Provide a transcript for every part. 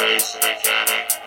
space mechanic.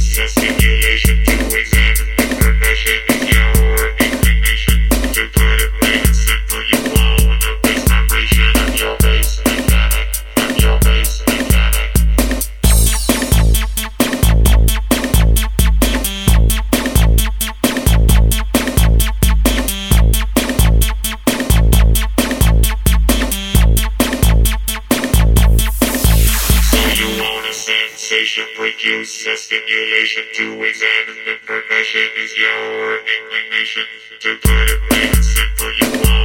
It's simulation to examine the progression is your use a stimulation to examine the profession is your inclination to put it plain and simple. You want